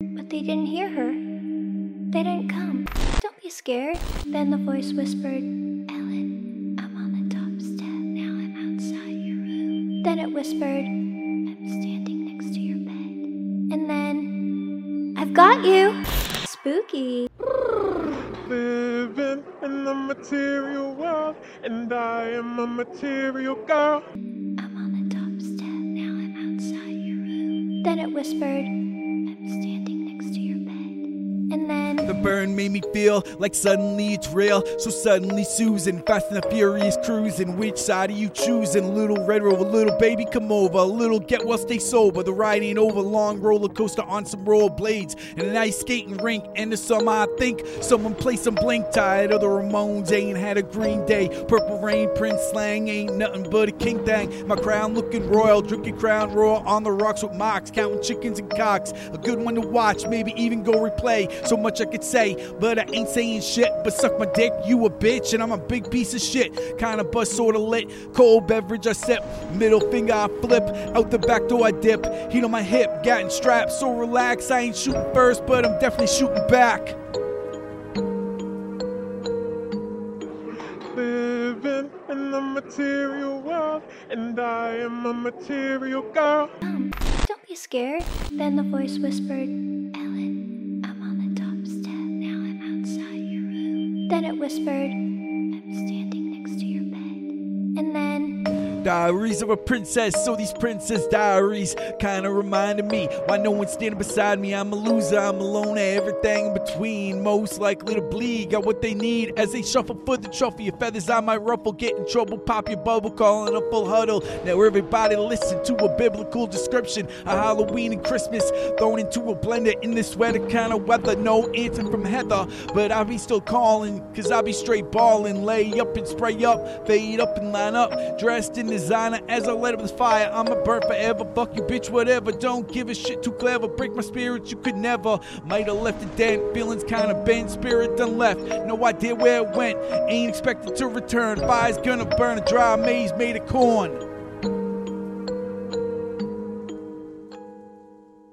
but they didn't hear her. They didn't come. Don't be scared. Then the voice whispered, Ellen, I'm on the top step. Now I'm outside your room. Then it whispered, I'm standing next to your bed. And then, I've got you. Spooky. Living in the material world, and I am a material girl. I'm on the top step. Now I'm outside your room. Then it whispered, I'm standing And then, The burn made me feel like suddenly it's real. So suddenly, Susan, fast and the furious cruising. Which side are you choosing? Little red rover, little baby, come over. A little get well, stay sober. The ride ain't over. Long roller coaster on some roller blades and an ice skating rink. And the summer, I think someone play some blink. Tired of the Ramones, ain't had a green day. Purple rain, Prince slang, ain't nothing but a king thing. My crown looking royal, drinking crown royal on the rocks with mocks, counting chickens and cocks. A good one to watch, maybe even go replay. So much I could say, but I ain't saying shit. But suck my dick, you a bitch, and I'm a big piece of shit. Kinda buzz, sorta lit. Cold beverage I sip, middle finger I flip. Out the back door I dip. Heat on my hip, getting strapped, so relax. I ain't shooting first, but I'm definitely shooting back. Living in the material world, and I am a material girl. come. Don't be scared. Then the voice whispered, Then it whispered, I'm standing Diaries of a princess, so these princess diaries kinda reminded me why no one's standing beside me. I'm a loser, I'm alone, everything in between. Most likely to bleed, got what they need as they shuffle for the trophy. Your feathers I might ruffle, get in trouble, pop your bubble, calling a full huddle. Now everybody listen to a biblical description of Halloween and Christmas, thrown into a blender in this weather kind of weather. No answer from Heather, but I'll be still calling, cause I'll be straight balling. Lay up and spray up, fade up and line up, dressed in designer as I light up this fire. I'ma burn forever, fuck you, bitch, whatever. Don't give a shit too clever, break my spirit, you could never. Might have left a dent, feelings kinda bent, spirit done left. No idea where it went, ain't expected to return. Fire's gonna burn a dry maze made of corn.